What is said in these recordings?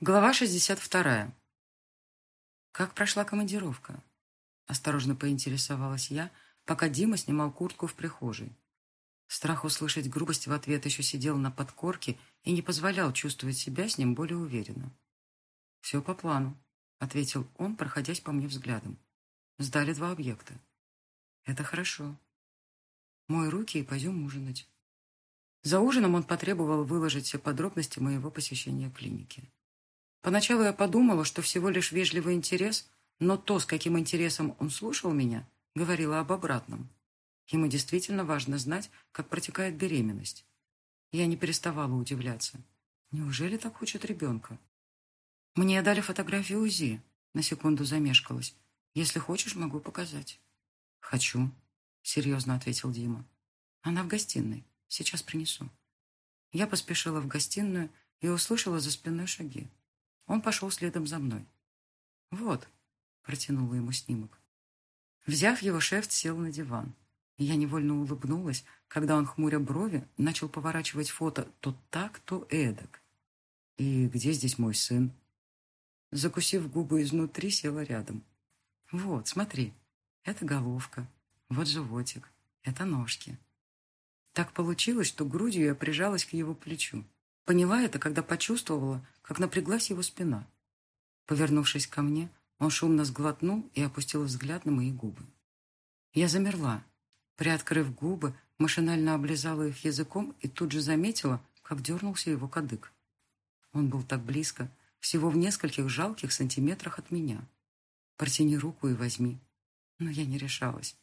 Глава 62. Как прошла командировка? Осторожно поинтересовалась я, пока Дима снимал куртку в прихожей. Страх услышать грубость в ответ еще сидел на подкорке и не позволял чувствовать себя с ним более уверенно. «Все по плану», — ответил он, проходясь по мне взглядом. «Сдали два объекта». «Это хорошо. Мой руки и пойдем ужинать». За ужином он потребовал выложить все подробности моего посещения клиники. Поначалу я подумала, что всего лишь вежливый интерес, но то, с каким интересом он слушал меня, говорило об обратном. Ему действительно важно знать, как протекает беременность. Я не переставала удивляться. Неужели так хочет ребенка? Мне дали фотографию УЗИ. На секунду замешкалась. Если хочешь, могу показать. Хочу, серьезно ответил Дима. Она в гостиной. Сейчас принесу. Я поспешила в гостиную и услышала за спиной шаги. Он пошел следом за мной. «Вот», — протянула ему снимок. Взяв его, шеф сел на диван. Я невольно улыбнулась, когда он, хмуря брови, начал поворачивать фото то так, то эдак. «И где здесь мой сын?» Закусив губы изнутри, села рядом. «Вот, смотри, это головка, вот животик, это ножки». Так получилось, что грудью я прижалась к его плечу. Поняла это, когда почувствовала, как напряглась его спина. Повернувшись ко мне, он шумно сглотнул и опустил взгляд на мои губы. Я замерла. Приоткрыв губы, машинально облизала их языком и тут же заметила, как дернулся его кадык. Он был так близко, всего в нескольких жалких сантиметрах от меня. Протяни руку и возьми. Но я не решалась.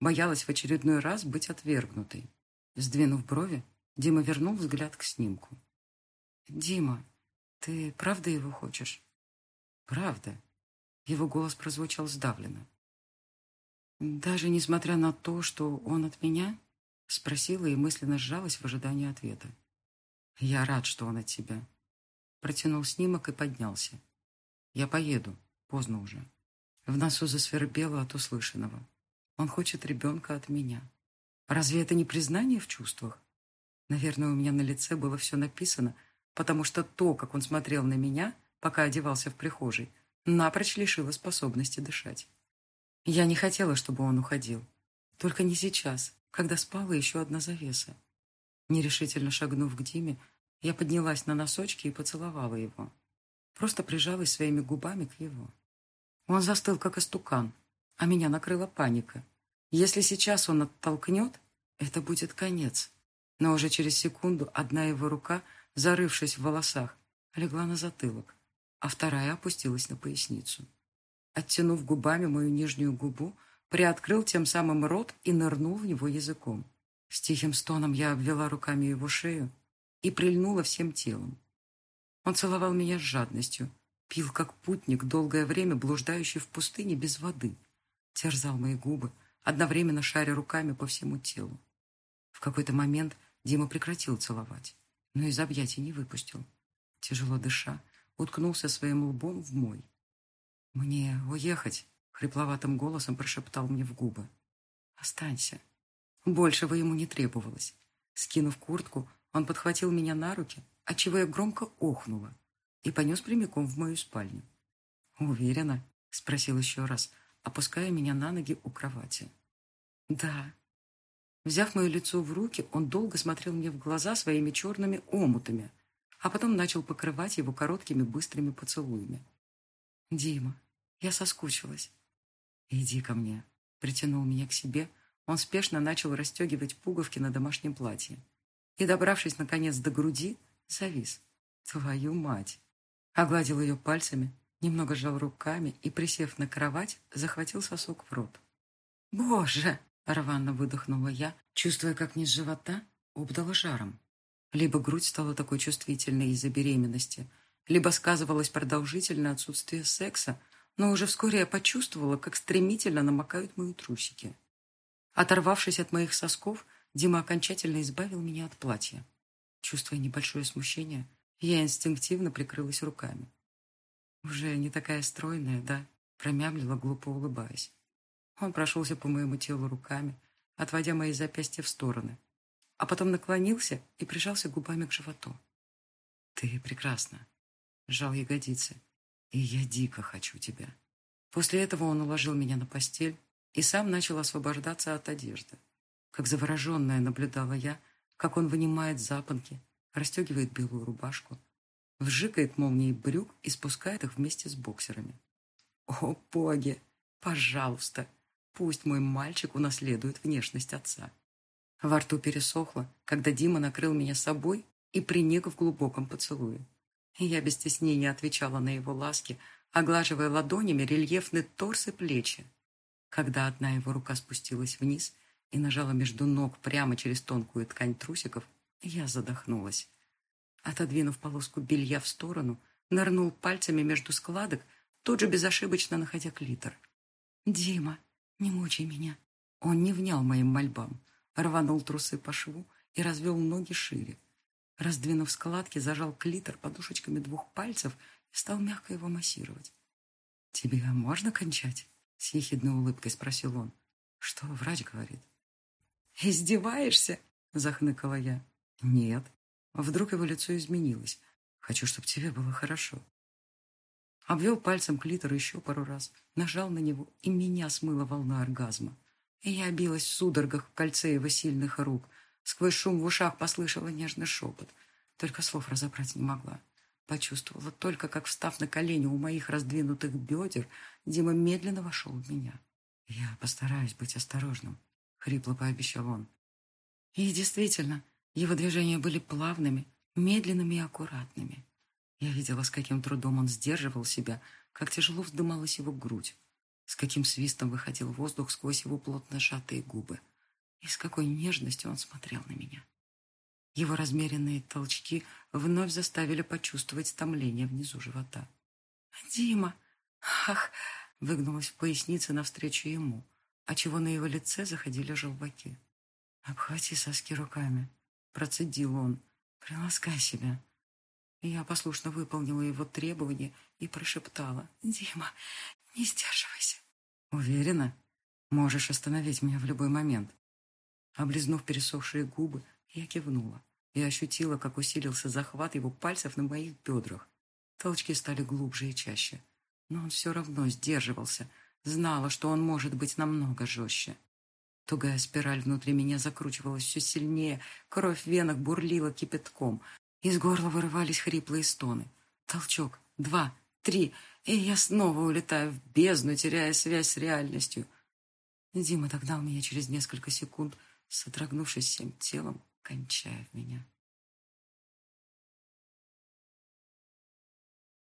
Боялась в очередной раз быть отвергнутой. Сдвинув брови, Дима вернул взгляд к снимку. «Дима, ты правда его хочешь?» «Правда». Его голос прозвучал сдавленно. «Даже несмотря на то, что он от меня?» Спросила и мысленно сжалась в ожидании ответа. «Я рад, что он от тебя». Протянул снимок и поднялся. «Я поеду. Поздно уже». В носу засвербело от услышанного. Он хочет ребенка от меня. Разве это не признание в чувствах? Наверное, у меня на лице было все написано — потому что то, как он смотрел на меня, пока одевался в прихожей, напрочь лишило способности дышать. Я не хотела, чтобы он уходил. Только не сейчас, когда спала еще одна завеса. Нерешительно шагнув к Диме, я поднялась на носочки и поцеловала его. Просто прижалась своими губами к его. Он застыл, как истукан, а меня накрыла паника. Если сейчас он оттолкнет, это будет конец. Но уже через секунду одна его рука – зарывшись в волосах, легла на затылок, а вторая опустилась на поясницу. Оттянув губами мою нижнюю губу, приоткрыл тем самым рот и нырнул в него языком. С тихим стоном я обвела руками его шею и прильнула всем телом. Он целовал меня с жадностью, пил как путник, долгое время блуждающий в пустыне без воды, терзал мои губы, одновременно шаря руками по всему телу. В какой-то момент Дима прекратил целовать но из объятий не выпустил. Тяжело дыша, уткнулся своим лбом в мой. «Мне уехать?» — хрипловатым голосом прошептал мне в губы. «Останься». Большего ему не требовалось. Скинув куртку, он подхватил меня на руки, отчего я громко охнула, и понес прямиком в мою спальню. «Уверена?» — спросил еще раз, опуская меня на ноги у кровати. «Да», Взяв мое лицо в руки, он долго смотрел мне в глаза своими черными омутами, а потом начал покрывать его короткими быстрыми поцелуями. «Дима, я соскучилась». «Иди ко мне», — притянул меня к себе. Он спешно начал расстегивать пуговки на домашнем платье. И, добравшись, наконец, до груди, завис. «Твою мать!» Огладил ее пальцами, немного сжал руками и, присев на кровать, захватил сосок в рот. «Боже!» Рвано выдохнула я, чувствуя, как низ живота обдала жаром. Либо грудь стала такой чувствительной из-за беременности, либо сказывалось продолжительное отсутствие секса, но уже вскоре я почувствовала, как стремительно намокают мои трусики. Оторвавшись от моих сосков, Дима окончательно избавил меня от платья. Чувствуя небольшое смущение, я инстинктивно прикрылась руками. «Уже не такая стройная, да?» промямлила, глупо улыбаясь. Он прошелся по моему телу руками, отводя мои запястья в стороны, а потом наклонился и прижался губами к животу. «Ты прекрасна». сжал ягодицы. И я дико хочу тебя. После этого он уложил меня на постель и сам начал освобождаться от одежды. Как завороженная наблюдала я, как он вынимает запонки, расстегивает белую рубашку, вжикает молнией брюк и спускает их вместе с боксерами. О, боги! Пожалуйста, пусть мой мальчик унаследует внешность отца. Во рту пересохло, когда Дима накрыл меня собой и приник в глубоком поцелуе. Я без стеснения отвечала на его ласки, оглаживая ладонями рельефный торс и плечи. Когда одна его рука спустилась вниз и нажала между ног прямо через тонкую ткань трусиков, я задохнулась. Отодвинув полоску белья в сторону, нырнул пальцами между складок, тут же безошибочно находя клитор. «Дима, не мучай меня!» Он не внял моим мольбам, рванул трусы по шву и развел ноги шире. Раздвинув складки, зажал клитор подушечками двух пальцев и стал мягко его массировать. «Тебе можно кончать?» — с ехидной улыбкой спросил он. «Что врач говорит?» «Издеваешься?» — захныкала я. «Нет». Вдруг его лицо изменилось. «Хочу, чтобы тебе было хорошо». Обвел пальцем клитор еще пару раз, нажал на него, и меня смыла волна оргазма. И я билась в судорогах в кольце его сильных рук — Сквозь шум в ушах послышала нежный шепот. Только слов разобрать не могла. Почувствовала только, как, встав на колени у моих раздвинутых бедер, Дима медленно вошел в меня. «Я постараюсь быть осторожным», — хрипло пообещал он. И действительно, его движения были плавными, медленными и аккуратными. Я видела, с каким трудом он сдерживал себя, как тяжело вздымалась его грудь, с каким свистом выходил воздух сквозь его плотно сжатые губы. И с какой нежностью он смотрел на меня. Его размеренные толчки вновь заставили почувствовать томление внизу живота. «Дима! Ах!» — выгнулась в пояснице навстречу ему, отчего на его лице заходили желваки. «Обхвати соски руками», — процедил он. «Приласкай себя». Я послушно выполнила его требования и прошептала. «Дима, не сдерживайся». «Уверена? Можешь остановить меня в любой момент». Облизнув пересохшие губы, я кивнула и ощутила, как усилился захват его пальцев на моих бедрах. Толчки стали глубже и чаще. Но он все равно сдерживался, знала, что он может быть намного жестче. Тугая спираль внутри меня закручивалась все сильнее, кровь в венах бурлила кипятком, из горла вырывались хриплые стоны. Толчок, два, три, и я снова улетаю в бездну, теряя связь с реальностью. Дима догнал меня через несколько секунд, содрогнувшись всем телом, кончая в меня.